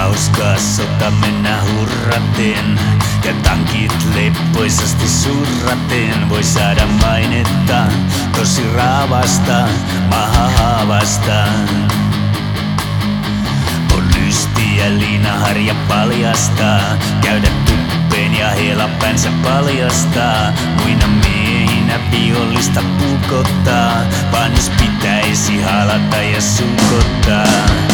hauskaa sota mennä hurraten. Ja tankit leppoisasti surraten. Voi saada mainetta tosi raavasta mahahaavasta. On lystiä liinaharja paljastaa. Käydä tuppeen ja helapänsä paljastaa. Muina miehinä vihollista pukottaa. Vaan jos pitäisi halata ja sukottaa.